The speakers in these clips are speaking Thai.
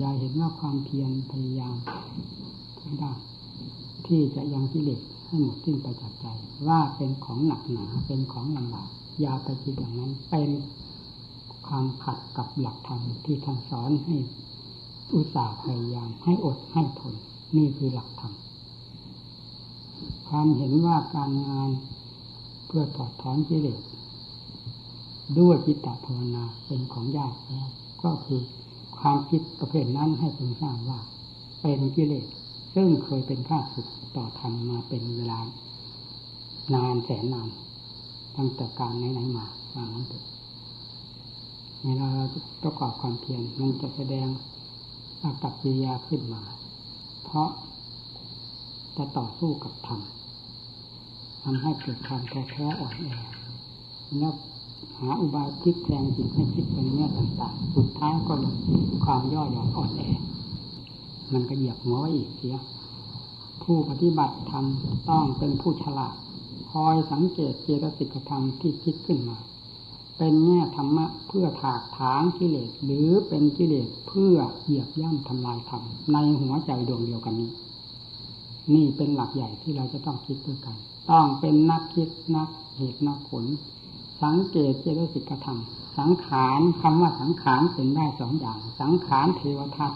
ย่าเห็นว่าความเพียรพยายามทุกด้ที่จะยังกิเลสให้หมดสิ้นไปจากใจ ว่าเป็นของหนักหนาเป็นของลำบากยาไปคิดอย่างนั้นเป็นความขัดกับหลักธรรมที่ท่านสอนให้อุตส่าห์พยายามให้อดให้ทน นี่คือหลักธรรมความเห็นว่าการงานเพื่อถอดถอนกิเลสด้วยจิตตภาวนาเป็นของยากแล้วก็คือ ความคิดประเภทนั้นให้พึงทราบว่า เป็นกิเลสซึ่งเคยเป็นข้าศึกต่อธรรมมาเป็นเวลานานแสนนานตั้งแต่การไหนๆมาฟังนั้นเถอะเวลาเราประกอบความเพียรมันจะแสดงอากัปกิริยาขึ้นมา เพราะจะต่อสู้กับธรรมทำให้เกิดความแท้แท้อ่อนแอแล้ว หาอุบายคิดแทงจิตให้คิดเป็นแง่ต่างๆ สุดท้ายก็ความย่อหย่อนอ่อนแอ มันก็เหยียบหัวไว้อีกเสีย ผู้ปฏิบัติธรรมต้องเป็นผู้ฉลาด คอยสังเกตเจตสิกธรรมที่คิดขึ้นมา เป็นแง่ธรรมะเพื่อถากถางกิเลสหรือเป็นกิเลสเพื่อเหยียบย่ำทำลายธรรมในหัวใจดวงเดียวกันนี้ นี่เป็นหลักใหญ่ที่เราจะต้องคิดด้วยกัน ต้องเป็นนักคิดนักเหตุนักผล สังเกตเจตสิกธรรม สังขารคำว่าสังขารเป็นได้สองอย่าง สังขารเทวทัต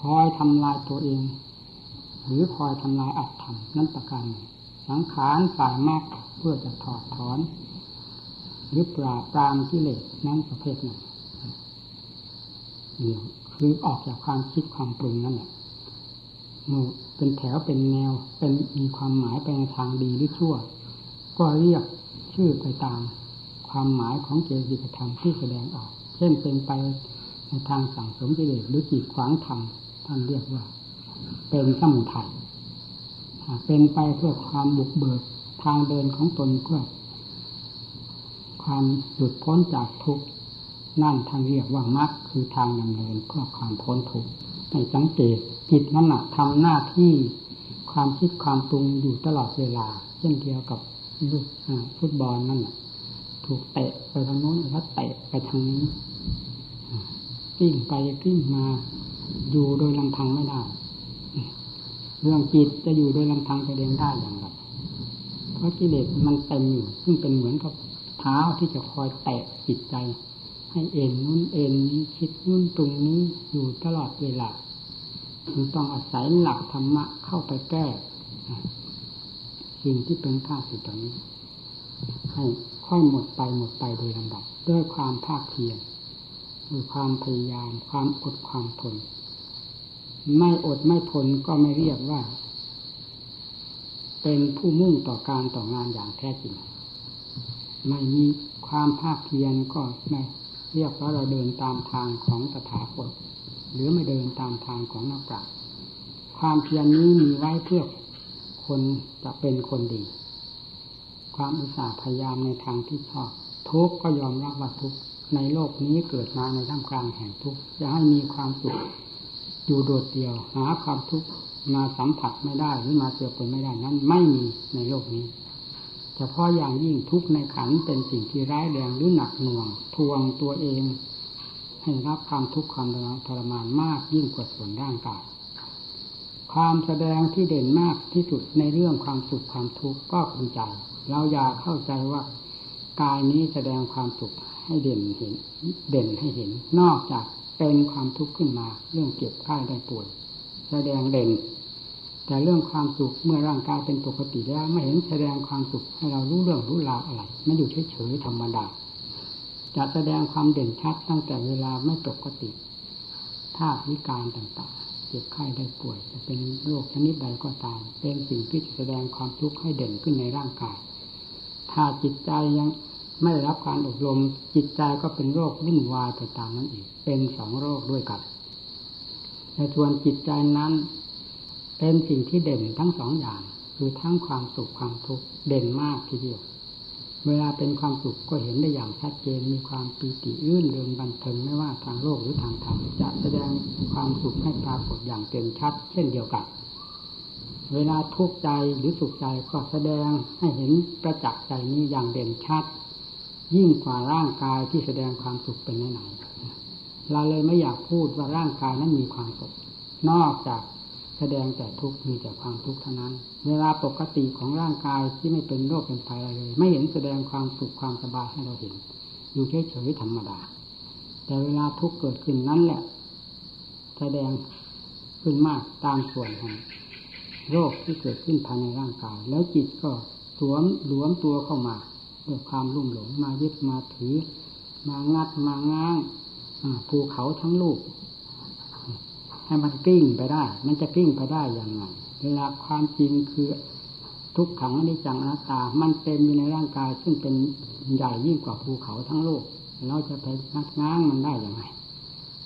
คอยทำลายตัวเอง หรือคอยทำลายอัตธรรมนั่นประการสังขารฝ่ายมากเพื่อจะถอดถอน หรือปราบปรามกิเลสนั้นประเภทหนึ่งเนี่ยคือออกจากความคิดความปรุงนั่นแหละเป็นแถวเป็นแนวเป็นมีความหมายไปในทางดีหรือชั่ว ก็เรียกชื่อไปตาม ความหมายของเจติกธรรมที่แสดงออก เช่นเป็นไปในทางสั่งสมกิเลสหรือจีดขวางธรรมท่านเรียกว่า เป็นสมุทัยเป็นไปเพื่อความบุกเบิกทางเดินของตนเพื่อความหลุดพ้นจากทุกข์นั่นทางเรียกว่ามรรคคือทางดำเนินเพื่อความพ้นทุกข์ให้สังเกตจิตนั่นหนักทำหน้าที่ความคิดความปรุงอยู่ตลอดเวลา เช่นเดียวกับลูกฟุตบอลนั่นแหละ ถูกเตะไปทางโน้นแล้วเตะไปทางนี้กิ้งไปกิ้งมา อยู่โดยลำพังไม่ได้เรื่องจิตจะอยู่โดยลำพังไปเองได้อย่างไรเพราะกิเลสมันเต็มอยู่ซึ่งเป็นเหมือนกับเท้าที่จะคอยแตะจิตใจ ให้เอ็นนู้นเอ็นนี้คิดนู้นตรงนี้อยู่ตลอดเวลาจึงต้องอาศัยหลักธรรมะเข้าไปแก้สิ่งที่เป็นข้าศึกตรงนี้ให้ ค่อยหมดไปหมดไปโดยลำดับด้วยความภาคเพียรด้วยความพยายาม ความอดความทน ไม่อดไม่ทนก็ไม่เรียกว่า เป็นผู้มุ่งต่อการต่องานอย่างแท้จริง ไม่มีความภาคเพียรก็ไม่เรียกว่าเราเดินตามทางของตถาคตหรือไม่เดินตามทางของนักปราชญ์ความเพียรนี้มีไว้เพื่อคนจะเป็นคนดี ความอุตสาห์พยายามในทางที่ชอบ ทุกก็ยอมรับว่าทุกในโลกนี้เกิดมาในท่ามกลางแห่งทุกจะให้มีความสุขอยู่โดดเดี่ยว หาความทุกข์มาสัมผัสไม่ได้หรือมาเจอปนไม่ได้นั้น ไม่มีในโลกนี้เฉพาะอย่างยิ่งทุกในขันเป็นสิ่งที่ร้ายแรงหรือหนักหน่วง ทวงตัวเอง ให้รับความทุกข์ความทรมานมากยิ่งกว่าส่วนร่างกาย ความแสดงที่เด่นมากที่สุดในเรื่องความสุขความทุกข์ก็คือใจเราอยากเข้าใจว่ากายนี้แสดงความสุขให้เด่นเห็น เด่นให้เห็น นอกจากเป็นความทุกข์ขึ้นมา เรื่องเก็บไข้ได้ป่วยแสดงเด่น แต่เรื่องความสุขเมื่อร่างกายเป็นปกติแล้วไม่เห็นแสดงความสุขให้เรารู้เรื่องรู้ราวอะไรไม่อยู่เฉยๆธรรมดาจะแสดงความเด่นชัดตั้งแต่เวลาไม่ปกติท่าวิการต่างๆ จ็บไข้ได้ป่วยจะเป็นโรคชนิดใดก็ตาม เป็นสิ่งที่จะแสดงความทุกข์ให้เด่นขึ้นในร่างกาย ถ้าจิตใจยังไม่รับการอบรมจิตใจก็เป็นโรควุ่นวายไปตามนั้นอีก เป็นสองโรคด้วยกันในส่วนจิตใจนั้น เป็นสิ่งที่เด่นทั้งสองอย่าง คือทั้งความสุขความทุกข์เด่นมากทีเดียว เวลาเป็นความสุขก็เห็นได้อย่างชัดเจน มีความปีติอื้นเริงบันเทิงไม่ว่าทางโลกหรือทางธรรมจะแสดงความสุขให้ปรากฏอย่างเต็มชัด เช่นเดียวกัน เวลาทุกข์ใจหรือสุขใจก็แสดงให้เห็นประจักษ์ใจนี้อย่างเด่นชัด ยิ่งกว่าร่างกายที่แสดงความสุขเป็นไหนๆเราเลยไม่อยากพูดว่าร่างกายนั้นมีความสุข นอกจาก แสดงแต่ทุกข์มีแต่ความทุกข์เท่านั้น เวลาปกติของร่างกายที่ไม่เป็นโรคเป็นภัยอะไรเลย ไม่เห็นแสดงความสุขความสบายให้เราเห็น อยู่เฉยๆธรรมดา แต่เวลาทุกข์เกิดขึ้นนั้นแหละ แสดงขึ้นมากตามส่วนของโรคที่เกิดขึ้นภายในร่างกาย แล้วจิตก็สวมหลวมตัวเข้ามาด้วยความรุ่มหลงมายึดมาถือ มางัดมาง้างภูเขาทั้งลูก ให้มันกิ้งไปได้ มันจะกิ้งไปได้อย่างไรเวลาความจริงคือทุกขังอนิจจังอนัตตา มันเต็มอยู่ในร่างกาย ซึ่งเป็นใหญ่ยิ่งกว่าภูเขาทั้งโลก เราจะไปงัดง้างมันได้อย่างไร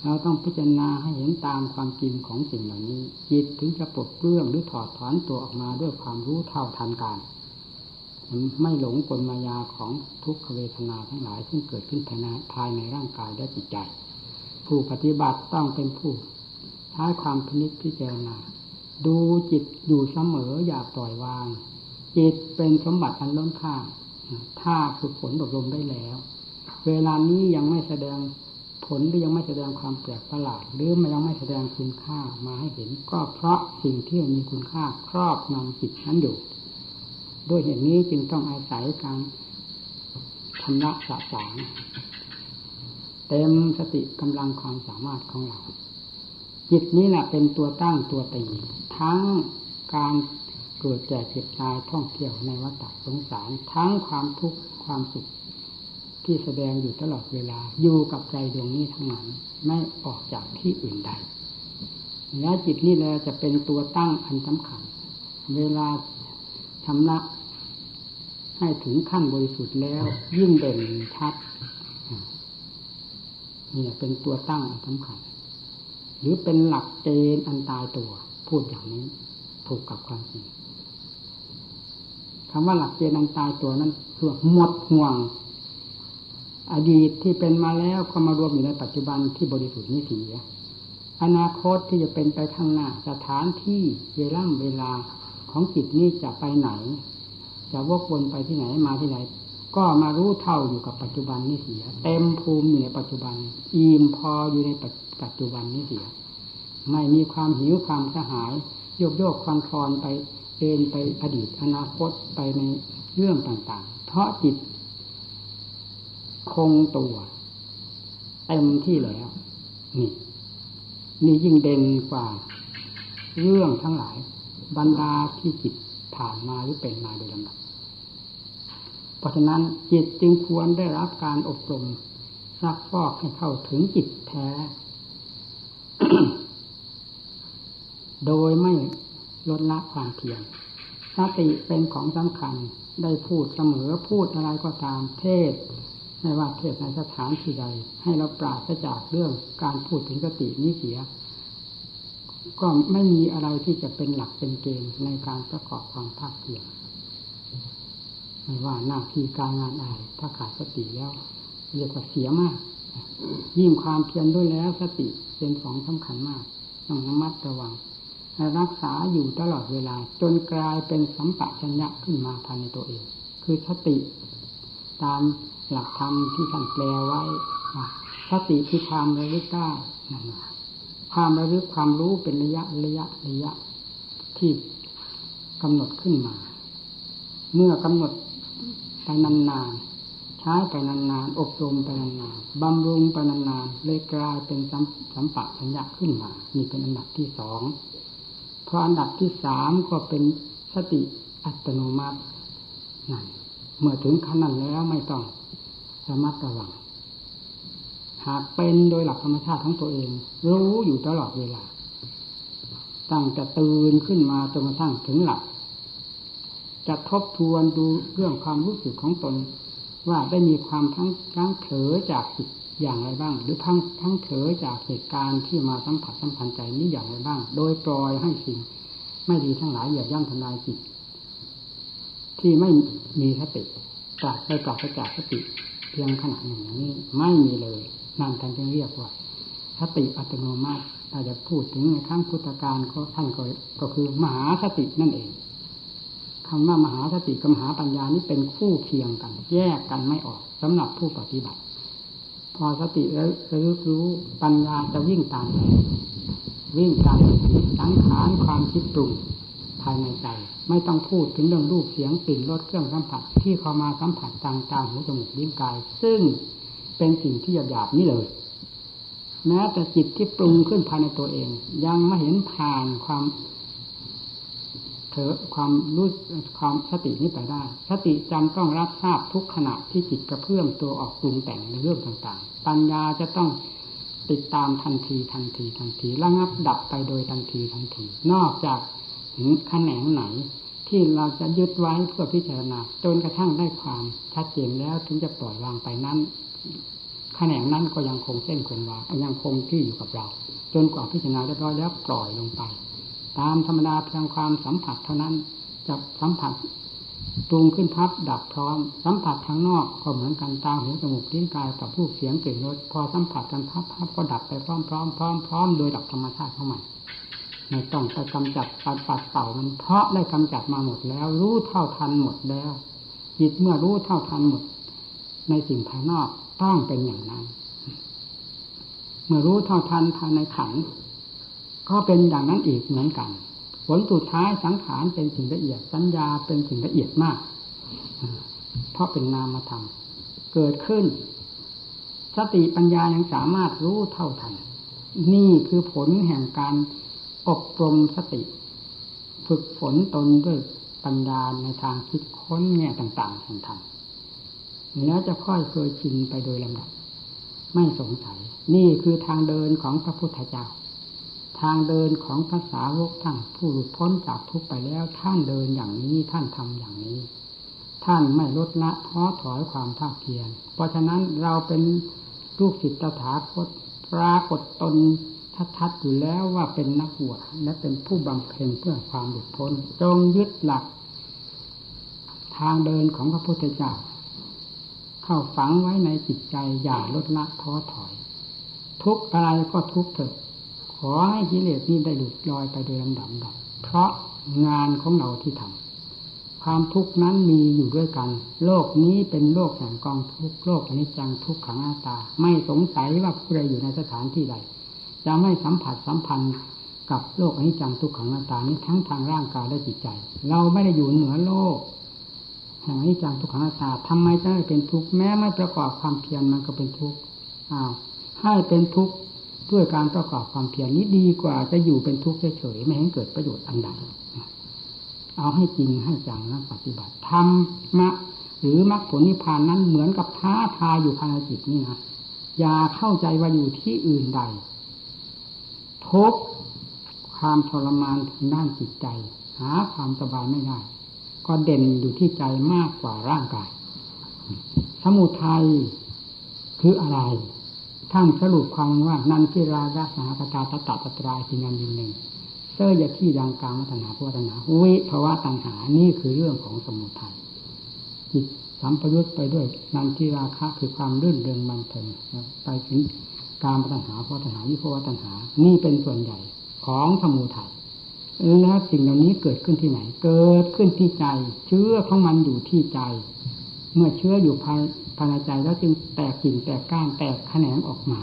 เราต้องพิจารณาให้เห็นตามความจริงของสิ่งเหล่านี้ จิตถึงจะปลดเปลื้องหรือถอดถอนตัวออกมาด้วยความรู้เท่าทันการ ไม่หลงกลมายาของทุกขเวทนาทั้งหลาย ซึ่งเกิดขึ้นภายในภายในร่างกายและจิตใจ ผู้ปฏิบัติต้องเป็นผู้ ใช้ความพินิจพิจารณาดูจิตอยู่เสมออย่าปล่อยวาง จิตเป็นสมบัติอันล้นค่า ถ้าฝึกฝนอบรมได้แล้ว เวลานี้ยังไม่แสดงผลหรือยังไม่แสดงความแปลกประหลาด หรือมันยังไม่แสดงคุณค่ามาให้เห็น ก็เพราะสิ่งที่มีคุณค่าครอบงำจิตนั้นอยู่ ด้วยเหตุนี้จึงต้องอาศัยการชำระสะสางเต็มสติกำลังความสามารถของเรา จิตนี้แหละเป็นตัวตั้งตัวตีทั้งการเกิดแก่เจ็บตายท่องเที่ยวในวัฏสงสาร ทั้งความทุกข์ความสุข ที่แสดงอยู่ตลอดเวลา อยู่กับใจดวงนี้ทั้งนั้นไม่ออกจากที่อื่นใดและจิตนี่แหละจะเป็นตัวตั้งอันสำคัญ เวลาชำระให้ถึงขั้นบริสุทธิ์แล้ว ยิ่งเด่นชัดนี่เป็นตัวตั้งสำคัญ หรือเป็นหลักเกณฑ์อันตายตัว พูดอย่างนี้ ถูกกับความจริงคำว่าหลักเกณฑ์อันตายตัวนั้นคือหมดห่วง อดีตที่เป็นมาแล้วก็มารวมอยู่ในปัจจุบันที่บริสุทธิ์นี้เสียอนาคตที่จะเป็นไปข้างหน้าสถานที่เวลาเวลาของจิตนี้จะไปไหน จะวกวนไปที่ไหนมาที่ไหน ก็มารู้เท่าอยู่กับปัจจุบันนี้เสีย เต็มภูมิอยู่ในปัจจุบัน อิ่มพออยู่ในปัจจุบันนี้เสีย ไม่มีความหิวความสหาย โยกโยกความคลอนไปเอ็นไปอดีตอนาคตไปในเรื่องต่างๆ เพราะจิต คงตัวเต็มที่แล้วนี่นี่ยิ่งเด่นกว่า เรื่องทั้งหลายบรรดาที่จิตผ่านมาหรือเป็นมาโดยลำดับ เพราะฉะนั้นจิตจึงควรได้รับการอบรมซักฟอกให้เข้าถึงจิตแท้ โดยไม่ลดละความเพียรสติเป็นของสำคัญได้พูดเสมอพูดอะไรก็ตามเทศไม่ว่าเทศในสถานที่ใด ให้เราปราศจากเรื่องการพูดถึงสตินี้เสีย ก็ไม่มีอะไรที่จะเป็นหลักเป็นเกณฑ์ในการประกอบความภาคเพียร ว่าหน้าที่การงานอะไรถ้าขาดสติแล้ว เรียกว่าเสียมาก ยิ่งความเพียรด้วยแล้วสติเป็นของสำคัญมากต้องระมัดระวัง รักษาอยู่ตลอดเวลา จนกลายเป็นสัมปะชัญญะขึ้นมาภายในตัวเอง คือสติ ตามหลักธรรมที่ท่านแปลไว้สติคือความระลึกได้นั่นความระลึกความรู้เป็นระยะระยะระยะที่กำหนดขึ้นมา เมื่อกำหนด ไปนานๆ ใช้ไปนานๆ อบรมไปนานๆ บำรุงไปนานๆ เลยกลายเป็นสัมสัมปะสัญญาขึ้นมา นี่เป็นอันดับที่สองพออันดับที่สามก็เป็นสติอัตโนมัตินั่นเมื่อถึงขั้นนั้นแล้วไม่ต้องระมัดระวัง หากเป็นโดยหลักธรรมชาติของตัวเอง รู้อยู่ตลอดเวลา ตั้งแต่ตื่นขึ้นมาจนกระทั่งถึงหลับ จะทบทวนดูเรื่องความรู้สึกของตน ว่าได้มีความทั้งทั้งเผลอจากจิตอย่างไรบ้าง หรือทั้งทั้งเผลอจากเหตุการณ์ที่มาสัมผัสสัมพันธ์ใจนี้อย่างไรบ้าง โดยปล่อยให้สิ่งไม่ดีทั้งหลายเหยียบย่ำทำลายจิต ที่ไม่มีสติปราดไปปราศจากสติเพียงขณะหนึ่งอย่างนี้ ไม่มีเลยนั่นท่านจึงเรียกว่าสติอัตโนมัติถ้าจะพูดถึงในครั้งพุทธการก็ท่านก็ก็คือมหาสตินั่นเอง คำว่ามหาสติกับมหาปัญญานี่เป็นคู่เคียงกัน แยกกันไม่ออกสำหรับผู้ปฏิบัติ พอสติแล้วรู้รู้ปัญญาจะวิ่งตามไปวิ่งตามสังขารความคิดปรุงภายในใจ ไม่ต้องพูดถึงเรื่องรูปเสียงกลิ่นรสเครื่องสัมผัส ที่เข้ามาสัมผัสทางตาหูจมูกลิ้นกาย ซึ่งเป็นสิ่งที่หยาบๆนี้เลยแม้แต่จิตที่ปรุงขึ้นภายในตัวเอง ยังไม่เห็นผ่านความ อความรู้ความสตินี้ไปได้ สติจำต้องรับทราบทุกขณะที่จิตกระเพื่อมตัวออกปรุงแต่งในเรื่องต่างๆ ปัญญาจะต้องติดตามทันทีทันทีทันทีระงับดับไปโดยทันทีทันที นอกจากถึงแขนงไหน ที่เราจะยึดไว้เพื่อพิจารณาจนกระทั่งได้ความชัดเจนแล้วถึงจะปล่อยวางไปนั้นขแขนงนั้นก็ยังคงเส้นคงวายังคงที่อยู่กับเรา จนกว่าพิจารณาเรียบร้อยแล้วปล่อยลงไป ตามธรรมดาเพียงความสัมผัสเท่านั้นจะสัมผัสปรุงขึ้นพับดับพร้อม สัมผัสทางนอกก็เหมือนกันตาหูจมูกลิ้นกายกับรูปเสียงกลิ่นรสพอสัมผัสกันพับพับก็ดับไปพร้อมพร้อมพร้อมพร้อมโดยดับธรรมชาติของมันไม่ต้องไปกำจัดปัดปัดเป่ามันเพราะได้กำจัดมาหมดแล้ว รู้เท่าทันหมดแล้วจิตเมื่อรู้เท่าทันหมด ในสิ่งภายนอกต้องเป็นอย่างนั้น เมื่อรู้เท่าทันภายในขัน ก็เป็นอย่างนั้นอีกเหมือนกัน ผลสุดท้ายสังขารเป็นสิ่งละเอียดสัญญาเป็นสิ่งละเอียดมาก เพราะเป็นนามธรรมเกิดขึ้น สติปัญญายังสามารถรู้เท่าทัน นี่คือผลแห่งการอบรมสติ ฝึกฝนตนด้วยปัญญาในทางคิดค้นแง่ต่างๆแห่งธรรมแล้วจะค่อยเคยชินไปโดยลำดับ ไม่สงสัย นี่คือทางเดินของพระพุทธเจ้า ทางเดินของภาษาวกทั้งผู้หลุดพ้นจากทุกไปแล้ว ท่านเดินอย่างนี้ท่านทำอย่างนี้ ท่านไม่ลดละท้อถอยความภาคเพียรเพราะฉะนั้นเราเป็นลูกศิษย์ตถาคตปรากฏตนชัดๆอยู่แล้วว่าเป็นนักบวชและเป็นผู้บำเพ็ญเพื่อความหลุดพ้น จงยึดหลัก ทางเดินของพระพุทธเจ้า เข้าฝังไว้ในจิตใจอย่าลดละท้อถอย ทุกอะไรก็ทุกเถิด ขอให้กิเลสนี้ได้หลุดลอยไปโดยลำดับดับเพราะงานของเราที่ทำความทุกข์นั้นมีอยู่ด้วยกัน โลกนี้เป็นโลกแห่งกองทุกโลกอนิจจังทุกขังอาตา ไม่สงสัยว่าผู้ใดอยู่ในสถานที่ใด จะไม่สัมผัสสัมพันธ์กับโลกอนิจจังทุกขังนาตานี้ทั้งทางร่างกายและจิตใจ เราไม่ได้อยู่เหนือโลกแห่งอนิจจังทุกขังนาตาทำไมจะไม่เป็นทุกข์แม้ไม่ประกอบความเพียรมันก็เป็นทุกข์อ้าวให้เป็นทุกข์ ด้วยการประกอบความเพียรนี้ดีกว่าจะอยู่เป็นทุกข์เฉยๆไม่เห็นเกิดประโยชน์อันใดเอาให้จริงให้จังนะปฏิบัติทำมะหรือมรรคผลนิพพานนั้นเหมือนกับท้าทายอยู่ภายในจิตนี่นะอย่าเข้าใจว่าอยู่ที่อื่นใดทุกความทรมานทางด้านจิตใจ หาความสบายไม่ได้ ก็เด่นอยู่ที่ใจมากกว่าร่างกาย สมุทัยคืออะไร ท่านสรุปความว่า นันทิราระสหกตาตตตตรายทินันยินหนึ่งเสื้อยาที่ยังกลางมัตนาพุทธนาวิภาวะตัณหานี่คือเรื่องของสมุทัยจิตสัมปยุตไปด้วยนันทิราคะคือความรื่นเริงบันเทิงไปถึงการปัญหาพราะตัญหาวิภาวะตัญหา นี่เป็นส่วนใหญ่ของสมุทัยแล้วสิ่งเหล่านี้เกิดขึ้นที่ไหน เกิดขึ้นที่ใจ เชื้อของมันอยู่ที่ใจ เมื่อเชื้ออยู่ภายภายในใจแล้วจึงแตกกิ่งแตกก้านแตกแขนงออกมา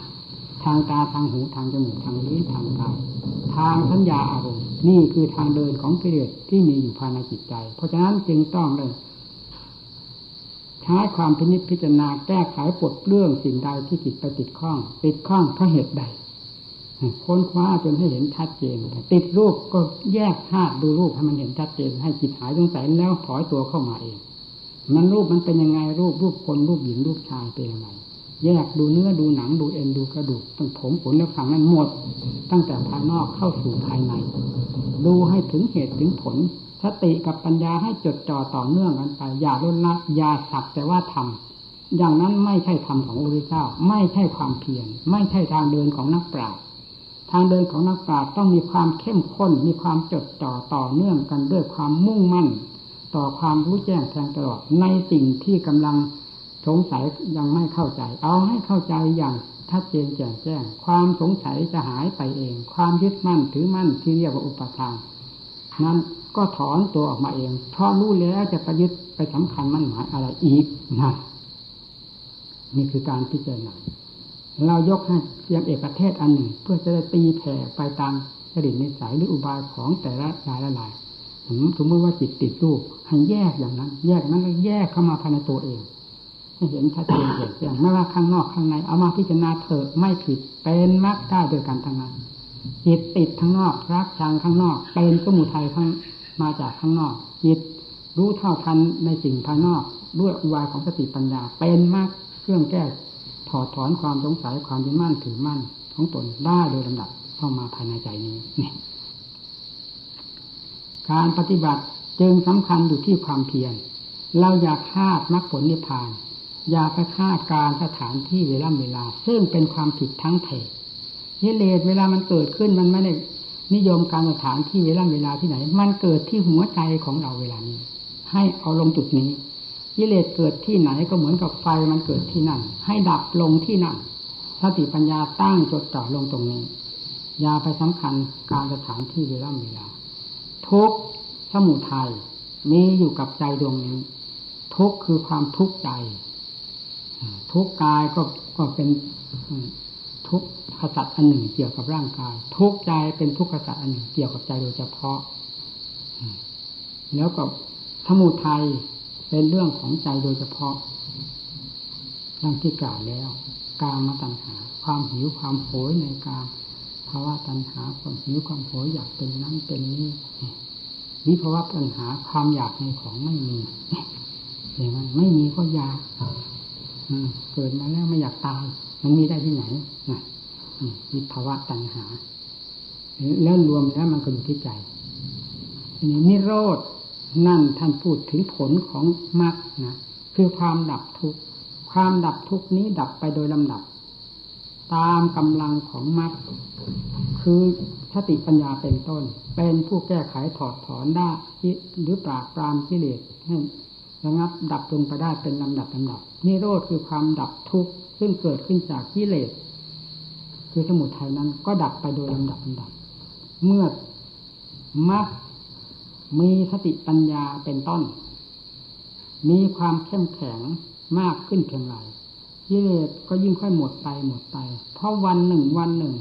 ทางตาทางหูทางจมูกทางลิ้นทางกายทางสัญญาอารมณ์นี่คือทางเดินของกิเลสที่มีอยู่ภายในจิตใจ เพราะฉะนั้นจึงต้องเลยใช้ความพินิจพิจารณาแก้ไขปลดเรื่องสิ่งใดที่จิตไปติดข้อง ติดข้องเพราะเหตุใดค้นคว้าจนให้เห็นชัดเจนติดรูปก็แยกธาตุดูรูปให้มันเห็นชัดเจนให้จิตหายสงสัยแล้วถอยตัวเข้ามาเอง มันรูปมันเป็นยังไงรูปรูปคนรูปหญิงรูปชายเป็นยังไงแยกดูเนื้อดูหนังดูเอ็นดูกระดูกตั้งผมขนและฝังนั้นหมด ตั้งแต่ภายนอกเข้าสู่ภายใน ดูให้ถึงเหตุถึงผลสติกับปัญญาให้จดจ่อต่อเนื่องกันไปอย่าลดละอย่าสักแต่ว่าทำอย่างนั้นไม่ใช่ธรรมของพระพุทธเจ้า ไม่ใช่ความเพียรไม่ใช่ทางเดินของนักปราชญ์ทางเดินของนักปราชญ์ต้องมีความเข้มข้นมีความจดจ่อต่อเนื่องกันด้วยความมุ่งมั่น ต่อความรู้แจ้งแทงตลอดในสิ่งที่กำลังสงสัยยังไม่เข้าใจ เอาให้เข้าใจอย่างชัดเจนแจ่มแจ้ง ความสงสัยจะหายไปเอง ความยึดมั่นถือมั่นที่เรียกว่าอุปทานนั้นก็ถอนตัวออกมาเอง เพราะรู้แล้วจะประยุทธ์ไปสำคัญมั่นหมายอะไรอีกนะนี่คือการพิจารณาเรายกให้เพียงเอกเทศอันหนึ่ง เพื่อจะได้ตีแผ่ไปตามจริตนิสัยหรืออุบายของแต่ละรายละลาย สมมติว่าจิตติดรูปให้แยกอย่างนั้น แยกนั้นแล้วแยกเข้ามาภายในตัวเองให้เห็นชัดเจนเห็นอย่างไม่ว่าข้างนอกข้างในเอามาพิจารณาเถอะไม่ผิดเป็นมรรคได้โดยการทำงานจิตติดข้างนอกรักชังข้างนอก เป็นสมุทัยข้างมาจากข้างนอก จิตรู้เท่าทันในสิ่งภายนอกด้วยอุบายของสติปัญญา เป็นมรรคเครื่องแก้ถอดถอนความสงสัยความยึดมั่นถือมั่นของตนได้โดยลำดับเข้ามาภายในใจนี้นี่ การปฏิบัติจึงสำคัญอยู่ที่ความเพียร เราอย่าคาดมรรคผลนิพพาน อย่าไปคาดการสถานที่เวลาเวลา ซึ่งเป็นความผิดทั้งเพยิเลสเวลามันเกิดขึ้นมันไม่ได้นิยมการสถานที่เวลาเวลาที่ไหน มันเกิดที่หัวใจของเราเวลานี้ ให้เอาลงจุดนี้กิเลสเกิดที่ไหนก็เหมือนกับไฟมันเกิดที่นั่น ให้ดับลงที่นั่นสติปัญญาตั้งจดจ่อลงตรงนี้ อย่าไปสำคัญการสถานที่เวลาเวลา ทุกสมุทัยมีอยู่กับใจดวงนี้ ทุกคือความทุกข์ใจ ทุกกายก็ก็เป็นทุกขสัตว์อันหนึ่งเกี่ยวกับร่างกาย ทุกใจเป็นทุกขสัตว์อันหนึ่งเกี่ยวกับใจโดยเฉพาะ แล้วก็สมุทัยเป็นเรื่องของใจโดยเฉพาะดังที่กล่าวแล้ว กามาตัณหา ความหิวความโหยในกา ภาวะตัณหาความหิวความโหยอยากเป็นนั้นเป็นนี้วิภาวะปัญหาความอยากในของไม่มีเห็นไหมไม่มีก็อยากเกิดมาแล้วไม่อยากตายมันมีได้ที่ไหนนะวิภาวะตัณหา แล้วรวมแล้วมันก็อยู่ที่ใจนี้นิโรธนั่นท่านพูดถึงผลของมรรคนะคือความดับทุกข์ความดับทุกข์นี้ดับไปโดยลำดับ ตามกำลังของมรรคคือสติปัญญาเป็นต้น เป็นผู้แก้ไขถอดถอนได้หรือปราบปรามกิเลสให้ระงับดับลงไปได้เป็นลำดับลำดับนิโรธคือความดับทุกข์ซึ่งเกิดขึ้นจากกิเลสคือสมุทัยนั้นก็ดับไปโดยลำดับลำดับ เมื่อมรรคมีสติปัญญาเป็นต้น มีความเข้มแข็งมากขึ้นเพียงไร กิเลสก็ยิ่งค่อยหมดไปหมดไป เพราะวันหนึ่งวันหนึ่ง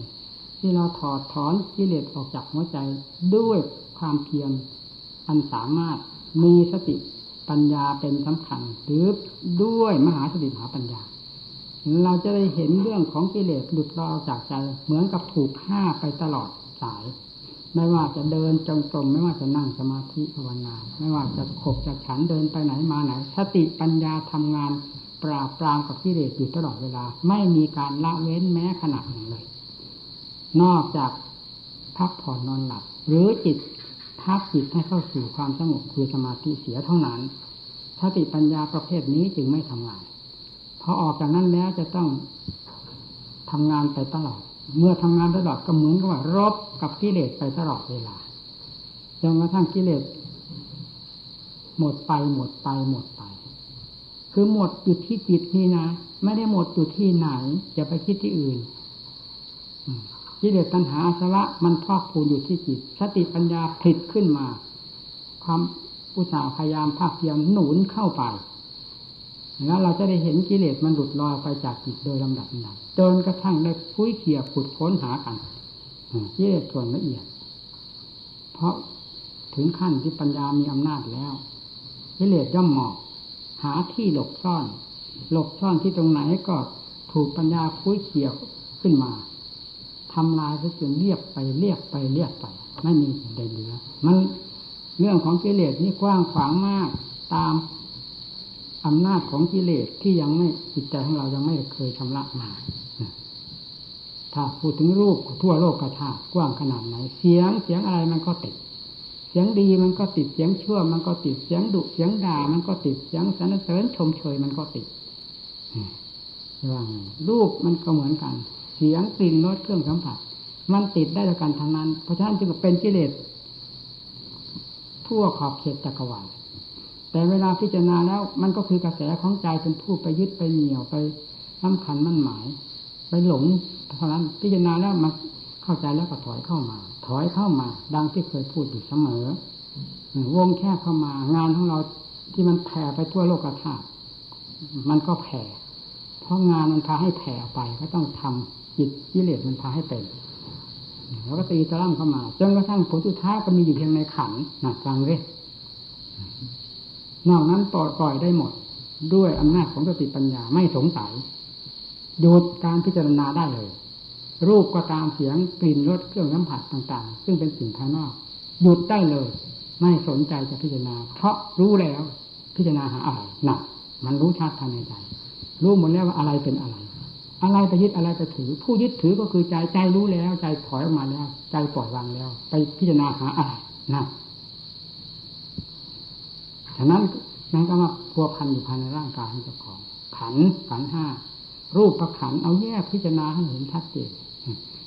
ที่เราถอดถอนกิเลสออกจากหัวใจด้วยความเพียรอันสามารถมีสติปัญญาเป็นสำคัญหรือด้วยมหาสติมหาปัญญา เราจะได้เห็นเรื่องของกิเลสหลุดลอยจากใจ เหมือนกับถูกฆ่าไปตลอดสาย ไม่ว่าจะเดินจงกรมไม่ว่าจะนั่งสมาธิภาวนา ไม่ว่าจะขบจะฉันเดินไปไหนมาไหน สติปัญญาทำงาน ปราบปรามกับกิเลสอยู่ตลอดเวลา ไม่มีการละเว้นแม้ขณะหนึ่งเลย นอกจากพักผ่อนนอนหลับ หรือจิตพักจิตให้เข้าสู่ความสงบคือสมาธิเสียเท่านั้นสติปัญญาประเภทนี้จึงไม่ทำงานพอออกจากนั้นแล้วจะต้องทำงานไปตลอด เมื่อทำงานตลอดก็เหมือนกับว่ารบกับกิเลสไปตลอดเวลาจนกระทั่งกิเลสหมดไปหมดไปหมดไป คือหมดอยู่ที่จิตนี่นะไม่ได้หมดอยู่ที่ไหนอย่าไปคิดที่อื่นกิเลสตัณหาอสระมันพอกพูนอยู่ที่จิต สติปัญญาผลิตขึ้นมา ความอุตสาห์พยายามภาคเพียรหนุนเข้าไปแล้วเราจะได้เห็นกิเลสมันหลุดลอยไปจากจิตโดยลำดับดับจนกระทั่งได้คุยเขี่ยขุดค้นหากันกิเลสส่วนละเอียด เพราะถึงขั้นที่ปัญญามีอำนาจแล้วกิเลสย่อมหมอบหาที่หลบซ่อน หลบซ่อนที่ตรงไหนก็ถูกปัญญาคุ้ยเขี่ยขึ้นมาทำลายไปจนเรียบไปเรียบไปเรียบไปไม่มีใดเหลือ มันเรื่องของกิเลสนี่กว้างขวางมากตามอำนาจของกิเลสที่ยังไม่จิตใจของเรายังไม่เคยชำระมาถ้าพูดถึงรูปทั่วโลกกระทากว้างขนาดไหน เสียงเสียงอะไรมันก็ติด สียงดีมันก็ติดเสียงชั่ว มันก็ติดเสียงดุเสียงด่า มันก็ติดเสียงสรรเสริญชมเชยมันก็ติดว่างรูปมันก็เหมือนกัน เสียงกลิ่นรสเครื่องสัมผัส มันติดได้ด้วยกันทั้งนั้น เพราะฉะนั้นจึงเป็นกิเลสทั่วขอบเขตจักรวาลแต่เวลาพิจารณาแล้วมันก็คือกระแสของใจเป็นผู้ไปยึดไปเหนี่ยวไปสำคัญมั่นหมาย ไปหลงเท่านั้นพิจารณาแล้วมันเข้าใจแล้วก็ถอยเข้ามา ถอยเข้ามา ดังที่เคยพูดอยู่เสมอ วงแค่เข้ามางานของเราที่มันแผ่ไปทั่วโลกธาตุมันก็แผ่ เพราะงานมันพาให้แผ่ไปก็ต้องทำจิตกิเลสมันพาให้เป็นแล้วก็ตีตะล่ำเข้ามาจนกระทั่งผลสุดท้ายก็มีอยู่เพียงในขันหนักฟังเลยนอกนั้นปล่อยปล่อยได้หมด ด้วยอำนาจของสติปัญญาไม่สงสัยหยุดการพิจารณาได้เลย รูปก็ตามเสียงกลิ่นรสเครื่องสัมผัสต่างๆ ซึ่งเป็นสิ่งภายนอกหยุดได้เลย ไม่สนใจจะพิจารณา เพราะรู้แล้วพิจารณาหาอะไรหนักมันรู้ชัดภายในใจ รู้หมดแล้วว่าอะไรเป็นอะไร อะไรไปยึดอะไรไปถือ ผู้ยึดถือก็คือใจใจรู้แล้ว ใจถอยออกมาแล้ว ใจปล่อยวางแล้ว ไปพิจารณาหาอะไรนะฉะนั้นนั่นก็มาพัวพันอยู่ภายในร่างกายของเจ้าของ ขันขันห้ารูปประขันเอาแยกพิจารณาให้เห็นชัดเจน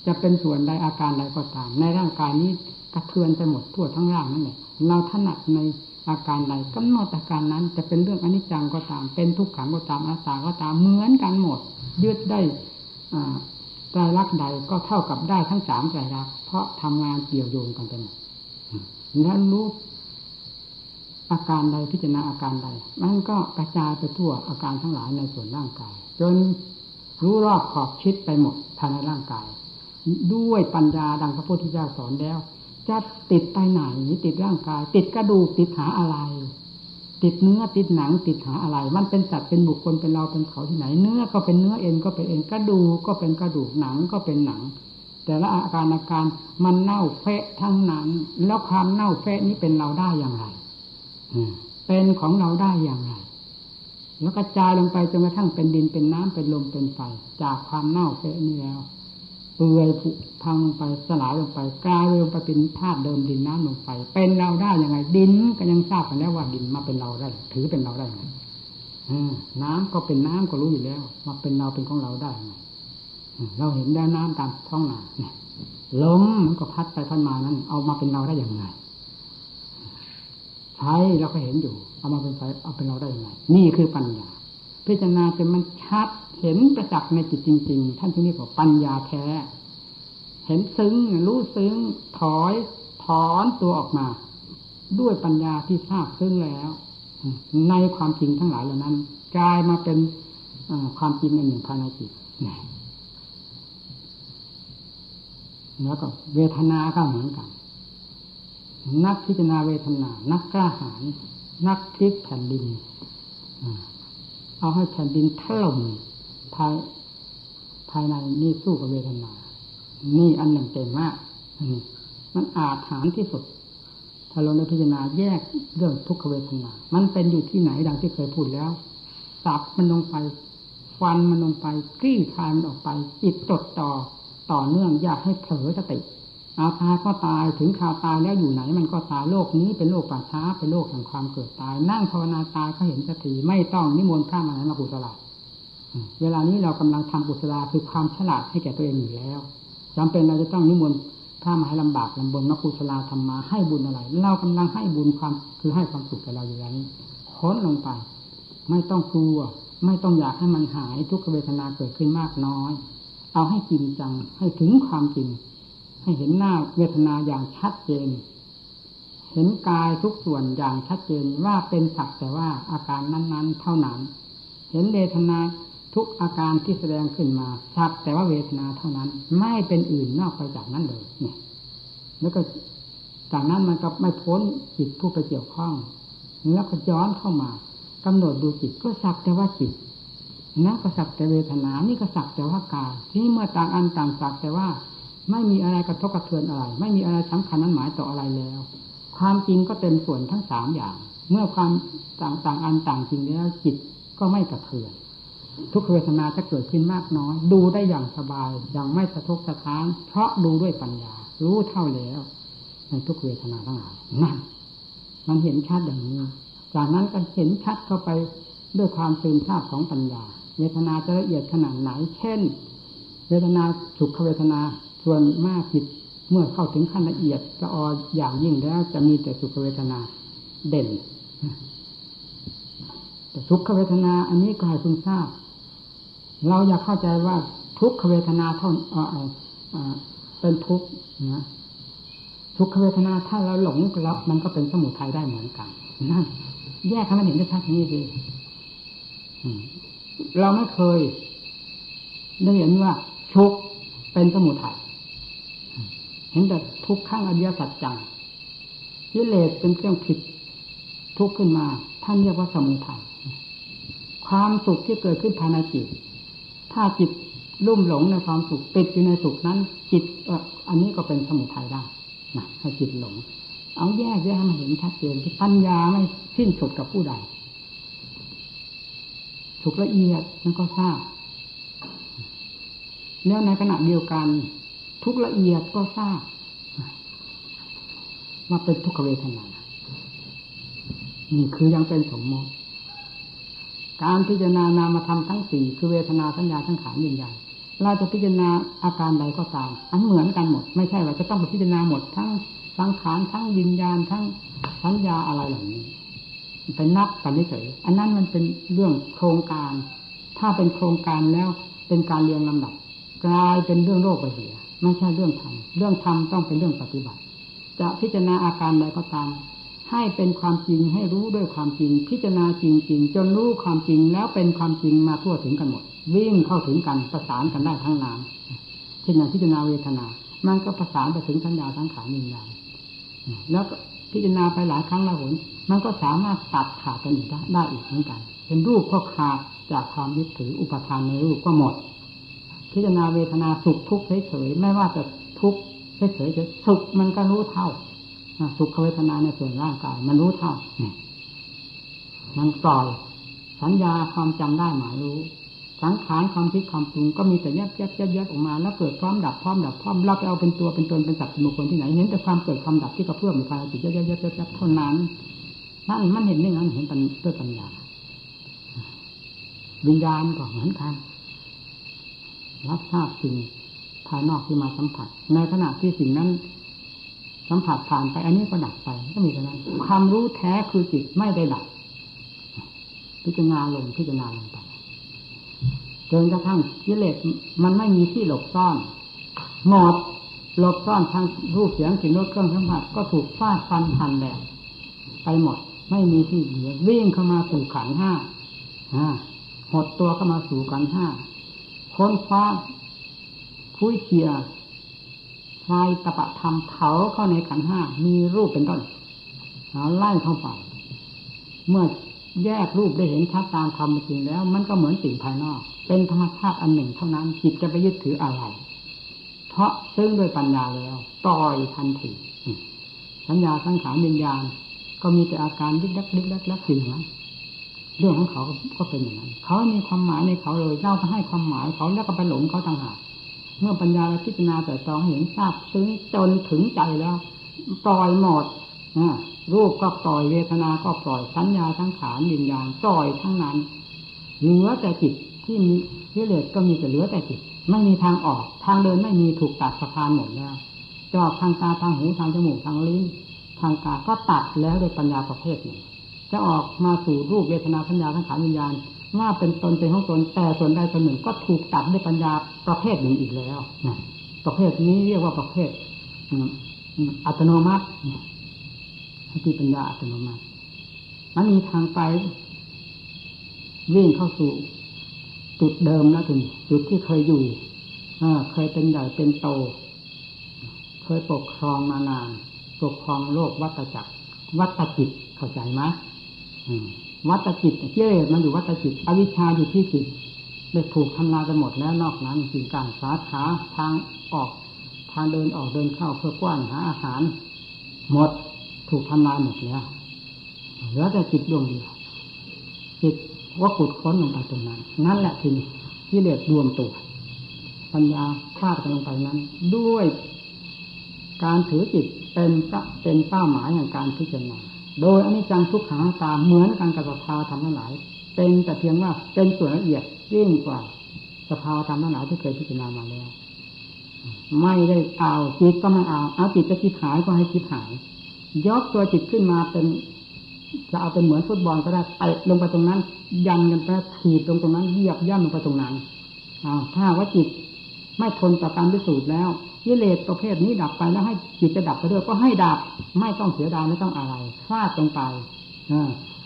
จะเป็นส่วนใดอาการใดก็ตาม ในร่างกายนี้กระเทือนไปหมดทั่วทั้งร่างนั่นแหละเราถนัดในอาการใดกำหนดอาการนั้น จะเป็นเรื่องอนิจจังก็ตาม เป็นทุกขังก็ตามอนัตาก็ตามเหมือนกันหมดยึดได้ใจรักใดก็เท่ากับได้ทั้งสามใจรักเพราะทำงานเกี่ยวโยงกันไปหมดแล้วรู้อาการใดพิจารณาอาการใด มันก็กระจายไปทั่วอาการทั้งหลายในส่วนร่างกาย จน รู้รอบขอบชิดไปหมดภายในร่างกาย ด้วยปัญญาดังพระพุทธเจ้าสอนแล้ว จะติดไปไหนติดร่างกาย ติดกระดูกติดหาอะไร ติดเนื้อติดหนังติดหาอะไร มันเป็นสัตว์เป็นบุคคลเป็นเราเป็นเขาที่ไหน เนื้อก็เป็นเนื้อเอ็นก็เป็นเอ็นกระดูกก็เป็นกระดูกหนังก็เป็นหนังแต่ละอาการอาการมันเน่าเฟะทั้งนั้น แล้วความเน่าเฟะนี้เป็นเราได้อย่างไรเป็นของเราได้อย่างไร แล้วกระจายลงไปจนกระทั่งเป็นดินเป็นน้ำเป็นลมเป็นไฟจากความเน่าเฟะนี้แล้ว เปื่อยผุพังลงไปสลายลงไปกลายลงไปเป็นธาตุเดิมดินน้ำลงไปเป็นเราได้ยังไงดินก็ยังทราบกันแล้วว่าดินมาเป็นเราได้ ถือเป็นเราได้ไงน้ำก็เป็นน้ำก็รู้อยู่แล้ว มาเป็นเราเป็นของเราได้ไงเราเห็นได้น้ำตามท้องนาเนี่ยลมมันก็พัดไปพัดมานั้น เอามาเป็นเราได้อย่างไง ไฟเราก็เห็นอยู่ เอามาเป็นไฟเอาเป็นเราได้ยังไงนี่คือปัญญาพิจารณาจนมันชัดเห็นประจักษ์ในจิตจริง ๆ ท่านที่นี่บอกปัญญาแท้ เห็นซึ้งรู้ซึ้ง ถอยถอนตัวออกมา ด้วยปัญญาที่ทราบซึ้งแล้ว ในความจริงทั้งหลายเหล่านั้น กลายมาเป็นความจริงอันหนึ่งภายในจิตแล้วก็เวทนาก็เหมือนกัน นักพิจารณาเวทนา นักกล้าหาญนักพลิกแผ่นดิน เอาให้แผ่นดินถล่มภายภายในนี่สู้กับเวทนา นี่อันหนึ่งเต็มมากมันอาถรรพ์ที่สุด ถ้าเราในพิจารณาแยกเรื่องทุกขเวทนา มันเป็นอยู่ที่ไหนดังที่เคยพูดแล้วสับมันลงไปฟันมันลงไปกลี้คายมันออกไปจิตจดต่อต่อเนื่องอยากให้เผลอสติ อาตายก็ตายถึงข่าวตายแล้วอยู่ไหน มันก็ตายโลกนี้เป็นโลกป่าช้าเป็นโลกแห่งความเกิดตาย นั่งภาวนาตายเขาเห็นสติไม่ต้องนิมนต์พระมาไหนมากุศลาเวลานี้เรากำลังทำกุศลาคือความฉลาดให้แก่ตัวเองอยู่แล้วจำเป็นเราจะต้องนิมนต์พระมาให้ลำบากลำบนมากุศลาธรรมาให้บุญอะไร เรากำลังให้บุญความคือให้ความสุขแก่เราอยู่แล้วนี้ค้นลงไป ไม่ต้องกลัว ไม่ต้องอยากให้มันหายทุกขเวทนาเกิดขึ้นมากน้อย เอาให้จริงจังให้ถึงความจริง ให้เห็นหน้าเวทนาอย่างชัดเจน เห็นกายทุกส่วนอย่างชัดเจนว่าเป็นสักแต่ว่าอาการนั้น ๆ เท่านั้น เห็นเวทนาทุกอาการที่แสดงขึ้นมาสักแต่ว่าเวทนาเท่านั้น ไม่เป็นอื่นนอกไปจากนั้นเลย เนี่ย แล้วก็จากนั้นมันก็ไม่พ้นจิตผู้ไปเกี่ยวข้อง แล้วก็ย้อนเข้ามากำหนดดูจิตก็สักแต่ว่าจิตนั่นก็สักแต่เวทนา นี่ก็สักแต่ว่ากายที่เมื่อต่างอันต่างสักแต่ว่า ไม่มีอะไรกระทบกระเทือนอะไร ไม่มีอะไรสำคัญนั้นหมายต่ออะไรแล้ว ความจริงก็เต็มส่วนทั้งสามอย่าง เมื่อความต่างต่างอันต่างจริงแล้วจิตก็ไม่กระเทือนทุกเวทนาจะเกิดขึ้นมากน้อย ดูได้อย่างสบายอย่างไม่สะทกสะท้าน เพราะดูด้วยปัญญา รู้เท่าแล้ว ในทุกเวทนาทั้งหลายนั่นมันเห็นชัดอย่างนี้ จากนั้นก็เห็นชัดเข้าไปด้วยความตื่นทราบของปัญญา เวทนาจะละเอียดขนาดไหน เช่น เวทนาสุขเวทนา ส่วนมากจิตเมื่อเข้าถึงขั้นละเอียดละอออย่างยิ่งแล้วจะมีแต่สุขเวทนาเด่น แต่ทุกขเวทนาอันนี้ก็ให้คุณทราบ เราอยากเข้าใจว่าทุกขเวทนาเท่าเป็นทุกนะทุกขเวทนาถ้าเราหลงแล้วมันก็เป็นสมุทัยได้เหมือนกันนั่นแยกให้มันเห็นได้ชัดนี้สิเราไม่เคยได้เห็นว่าทุกเป็นสมุทัย เห็นแต่ทุกข้างอริยสัจจังกิเลสเป็นเครื่องผิดทุกข์ขึ้นมา ท่านเรียกว่าสมุทัยความสุขที่เกิดขึ้นภายในจิต ถ้าจิตลุ่มหลงในความสุขติดอยู่ในสุขนั้น จิตอันนี้ก็เป็นสมุทัยได้นะให้จิตหลง เอาแยกแยกมาเห็นชัดเจนที่ปัญญาไม่สิ้นสุดกับผู้ใดสุขละเอียดนั่นก็ทราบแล้วในขณะเดียวกัน ทุกละเอียดก็ทราบว่าเป็นทุกขเวทนา นี่คือยังเป็นสมมติ การพิจารณานามธรรมทั้งสี่คือเวทนาสัญญาทั้งขานยินญาณเราจะพิจารณาอาการใดก็ตาม อันเหมือนกันหมด ไม่ใช่ว่าจะต้องไปพิจารณาหมดทั้งสังขารทั้งวิญญาณทั้งสัญญาอะไรเหล่านี้เป็นนับกันเฉยอันนั้นมันเป็นเรื่องโครงการ ถ้าเป็นโครงการแล้วเป็นการเรียงลำดับ กลายเป็นเรื่องโลกไปเสีย ไม่ใช่เรื่องธรรมเรื่องธรรมต้องเป็นเรื่องปฏิบัติ จะพิจารณาอาการใดก็ตาม ให้เป็นความจริงให้รู้ด้วยความจริง พิจารณาจริง ๆ จนรู้ความจริงแล้วเป็นความจริงมาทั่วถึงกันหมด วิ่งเข้าถึงกันประสานกันได้ทั้งนานเช่นอย่างพิจารณาเวทนา มันก็ประสานไปถึงสัญญาทั้งขานิญญาณแล้วก็พิจารณาไปหลายครั้งแล้วผลมันก็สามารถตัดขาดกันอีกได้อีกเหมือนกัน เป็นรูปก็ขาดจากความยึดถืออุปทานในรูปก็หมด พิจารณาเวทนาสุขทุกข์เฉยๆไม่ว่าจะทุกข์เฉยๆสุขมันก็รู้เท่าสุขเวทนาในส่วนร่างกาย มันรู้เท่านี่มันปล่อยสัญญาความจำได้หมายรู้สังขารความคิดความปรุงก็มีแต่แยบแยบแยบแยบออกมา แล้วเกิดพร้อมดับพร้อมดับพร้อมเราไปเอาเป็นตัวเป็นตนเป็นสัตว์เป็นบุคคลที่ไหนเห็นแต่ความเกิดความดับที่กระเพื่อมในภายในจิตแยบแยบแยบแยบเท่านั้นนั่นมันเห็นได้งั้นเห็นเป็นด้วยปัญญาวิญญาณก็เหมือนกัน รับทราบสิ่งภายนอกที่มาสัมผัส ในขณะที่สิ่งนั้น สัมผัสผ่านไป อันนี้ก็ดับไปก็มีเท่านั้นความรู้แท้คือจิตไม่ได้ดับพิจารณาลงพิจารณาลงไปจนกระทั่งกิเลสมันไม่มีที่หลบซ่อนหมดหลบซ่อนทางรูปเสียงกลิ่นรสเครื่องสัมผัสก็ถูกฟาดฟันหันแหลกไปหมดไม่มีที่เหลือวิ่งเข้ามาสู่ขันห้าหดตัวเข้ามาสู่ขันห้า ค้นคว้าคุยเคียไฟตะปะธรรมเผาเข้าในขันห้ามีรูปเป็นต้นเอาไล่เข้าไปเมื่อแยกรูปได้เห็นชัดตามธรรมจริงแล้ว มันก็เหมือนสิ่งภายนอก เป็นธรรมชาติอันหนึ่งเท่านั้นจิตจะไปยึดถืออะไร เพราะซึ่งด้วยปัญญาแล้วต่อยทันทีสัญญาสังขารวิญญาณก็มีแต่อาการลึกลักลึกลักลักสิ่งนั้น เรื่องของเขาก็เป็นอย่างนั้นเขามีความหมายในเขาเลยเล่าไปให้ความหมายเขาแล้วก็ไปหลงเขาต่างหากเมื่อปัญญาเราพิจารณาแต่ตองเห็นทราบซึ้งจนถึงใจแล้ว ปล่อยหมดรูปก็ปล่อยเวทนาก็ปล่อยสัญญาทั้งขานวิญญาณปล่อยทั้งนั้นเหลือแต่จิตที่มีกิเลสก็มีแต่เหลือแต่จิต ไม่มีทางออก ทางเดินไม่มีถูกตัดสะพานหมดแล้วจอกทางตาทางหูทางจมูกทางลิ้นทางกายก็ตัดแล้วโดยปัญญาประเภทหนึ่ง จะออกมาสู่รูปเวทนาสัญญาทั้งขานวิญญาณ ว่าเป็นตนเป็นของตนแต่ส่วนใดส่วนหนึ่งก็ถูกตัดด้วยปัญญาประเภทหนึ่งอีกแล้วนะประเภทนี้เรียกว่าประเภทอัตโนมัติที่ปัญญาอัตโนมัติมันมีทางไปวิ่งเข้าสู่จุดเดิมแล้วถึงจุดที่เคยอยู่เคยเป็นใหญ่เป็นโต เคยปกครองมานาน ปกครองโลกวัตจักร วัตจิตเข้าใจไหม วัตจิตเจเลมันอยู่วัตจิต อวิชชาอยู่ที่จิตได้ถูกทำลายไปหมดแล้วนอกนั้นสิ่งการสาขาทางออกทางเดินออกเดินเข้าเพื่อกว้านหาอาหาร หมดถูกทำลายหมดแล้วเหลือแต่จิตดวงเดียวจิตว่าขุดค้นลงไปตรงนั้น นั่นแหละคือกิเลสรวมตัวปัญญาคาดกันลงไปนั้น ด้วยการถือจิตเป็นเป็นเป้าหมายอย่างการพิจารณา โดยอนิจจังทุกขังตาเหมือนกันกับสภาวธรรมทั้งหลายเป็นแต่เพียงว่าเป็นส่วนละเอียดยิ่งกว่าสภาวธรรมทั้งหลายที่เคยพิจารณามาแล้ว ไม่ได้เอาจิตก็ไม่เอาเอาจิตจะคิดหายก็ให้คิดหายยกตัวจิตขึ้นมาเป็น จะเอาเป็นเหมือนฟุตบอลก็ได้เตะลงไปตรงนั้น ยันกันไปถีบลงตรงนั้นเหยียบย่ำลงไปตรงนั้นอ้าวถ้าว่าจิต ไม่ทนต่อการพิสูจน์แล้วกิเลสประเภทนี้ดับไปแล้วให้จิตจะดับไปด้วยก็ให้ดับไม่ต้องเสียดายไม่ต้องอะไรฟาดลงไป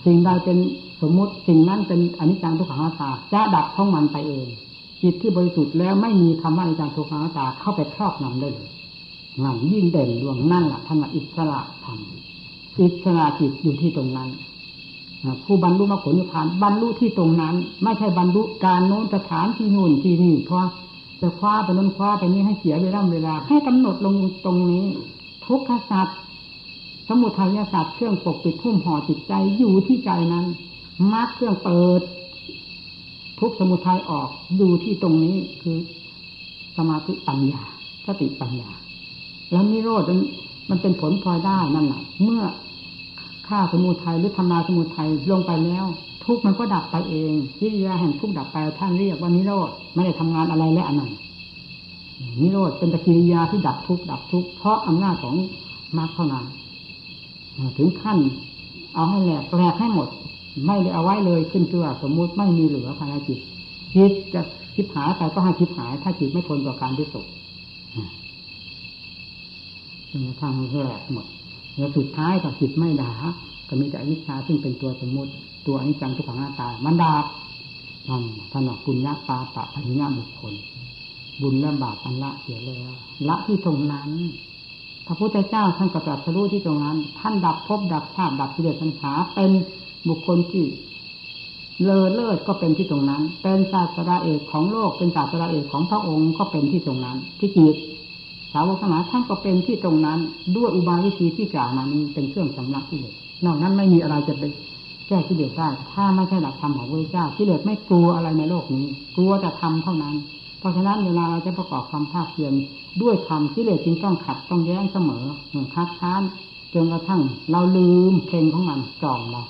สิ่งใดเป็นสมมุติสิ่งนั้นเป็นอนิจจังทุกขังอนัตตาจะดับของมันไปเอง จิตที่บริสุทธิ์แล้วไม่มีคำว่าอาจารย์ทุกขังตาเข้าไปครอบงำได้เลยนั่นยิ่งเด่นดวงนั่นแหละท่านอิสระธรรมอิสระจิตอยู่ที่ตรงนั้นผู้บรรลุมรรคผลนิพพานบรรลุที่ตรงนั้น ไม่ใช่บรรลุการโน้นสถานที่นู่นที่นี่เพราะ จะคว้าไปน้นคว้าไปนี้ให้เสียเวลาเวลา ให้กำหนดลงตรงนี้ ทุกขสัตว์สมุทัยศาสตร์เครื่องปกปิดพุ่มห่อจิตใจอยู่ที่ใจนั้นมรรคเครื่องเปิด ทุกสมุทัยออกอยู่ที่ตรงนี้คือสมาธิปัญญาสติปัญญา แล้วนิโรธมันเป็นผลพลอยได้นั่นแหละเมื่อฆ่าสมุทัยหรือทำลายสมุทัยลงไปแล้ว ทุกมันก็ดับไปเองวิริยาแห่งทุกดับไปท่านเรียกว่านิโรธไม่ได้ทำงานอะไรและอันนั้นนิโรธเป็นตะกิริยาที่ดับทุกดับทุกเพราะอำนาจของมรรคเท่านั้นถึงขั้น เอาให้แหลกแหลกให้หมด ไม่ได้เอาไว้เลยขึ้นตัวสมมุติไม่มีเหลือภายในจิตจิตจะคิดหายไปก็ให้คิดหาย ถ้าจิตไม่ทนต่อการที่สุดจนกระทั่งแหลกหมดแล้วสุดท้ายถ้าจิตไม่ด่า ก็มีแต่อนิจจาซึ่งเป็นตัวสมมติ ตัวอนิจจังทุกขังหน้าตา มันดาบนั่นท่านอกปุญญาตาปะพิญญาบุคคล บุญและบาปอันละเสียแล้ว ละที่ตรงนั้นพระพุทธเจ้าท่านก็ตรัสรู้ที่ตรงนั้น ท่านดับภพดับชาติดับกิเลสปัญหาเป็นบุคคลที่เลอเลิศก็เป็นที่ตรงนั้น เป็นศาสดาเอกของโลก เป็นศาสดาเอกของพระองค์ก็เป็นที่ตรงนั้น ที่จิตสาวกทั้งหลายท่านก็เป็นที่ตรงนั้น ด้วยอุบายวิธีที่กล่าวมานี้เป็นเครื่องสำลักกิเลส นอกนั้นไม่มีอะไรจะเป็นแก้กิเลสได้ถ้าไม่ใช่หลักธรรมของพระเจ้ากิเลสไม่กลัวอะไรในโลกนี้ กลัวแต่ทำเท่านั้น เพราะฉะนั้นเวลาเราจะประกอบความภาคเพียรด้วยธรรมกิเลสจึงต้องขัดต้องแย้งเสมอเหมือนคัดค้านจนกระทั่งเราลืมเพลงของมันจองเรา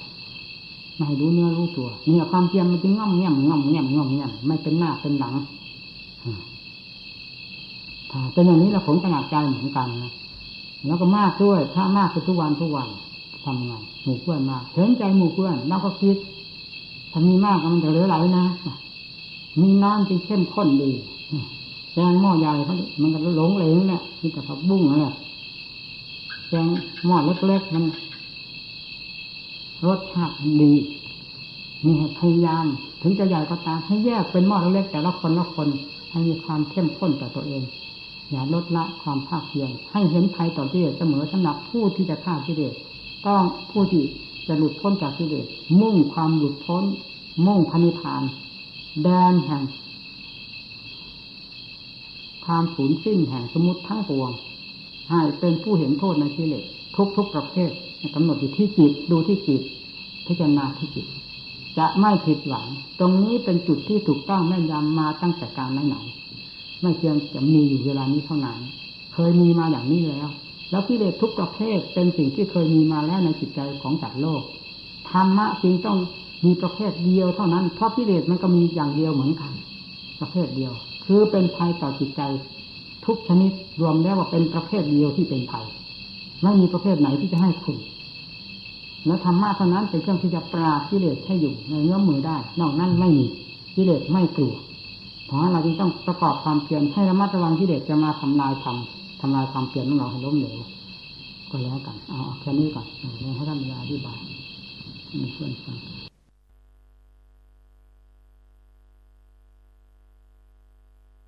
ไม่รู้เนื้อรู้ตัวเนี่ยความเพียรมันจึงง่อมแง่มง่อมแง่มง่อมแง่มไม่เป็นหน้าเป็นหลังเป็นอย่างนี้เราผมขนาดใจเหมือนกันนะแล้วก็มากด้วย ถ้ามากไปทุกวันทุกวัน ทำไงหมู่เพื่อนมาเห็นใจหมู่เพื่อนเราก็คิดถ้ามีมากมันจะเหลือไหลนะมีน้ำที่เข้มข้นดีแกงหม้อใหญ่เขามันก็หลงเหลงเนี่ยมีแต่ผักบุ้งเนี่ยแกงหม้อเล็กๆมันรสชาติดีนี่พยายาม ถึงจะใหญ่ก็ตามให้แยกเป็นหม้อเล็กๆแต่ละคนละคนให้มีความเข้มข้นต่อตัวเอง อย่าลดละความภาคเพียรให้เห็นภัยต่อกิเลสเสมอสำหรับผู้ที่จะฆ่ากิเลส ต้องผู้ที่จะหลุดพ้นจากกิเลสมุ่งความหลุดพ้น มุ่งพันิพาน แดนแห่ง ความสูญสิ้นแห่งสมุติทั้งปวง ให้เป็นผู้เห็นโทษในกิเลสทุกๆประเภทกำหนดอยู่ที่จิตดูที่จิต พิจารณาที่จิต จะไม่ผิดหวัง ตรงนี้เป็นจุดที่ถูกต้องแม่นยำมาตั้งแต่การไหนไม่เพียงจะมีอยู่เวลานี้เท่านั้น เคยมีมาอย่างนี้แล้ว แล้วกิเลสทุกประเภทเป็นสิ่งที่เคยมีมาแล้วในจิตใจของสัตว์โลกธรรมะจึงต้องมีประเภทเดียวเท่านั้นเพราะกิเลสมันก็มีอย่างเดียวเหมือนกัน ประเภทเดียว คือเป็นภัยต่อจิตใจ ทุกชนิดรวมแล้วว่าเป็นประเภทเดียวที่เป็นภัยไม่มีประเภทไหนที่จะให้คุณแล้วธรรมะเท่านั้นเป็นเครื่องที่จะปราบกิเลสให้อยู่ในเงื้อมือได้ นอกนั้นไม่มีกิเลสไม่กลัวเพราะเราจึงต้องประกอบความเพียรให้ระมัดระวังที่เด็กจะมาทำลายทำ ทำลายความเพียรของเราให้ล้มเหลวก็แล้วกัน เอาแค่นี้ก่อนให้ท่านมีอธิบายมีเพื่อนฟัง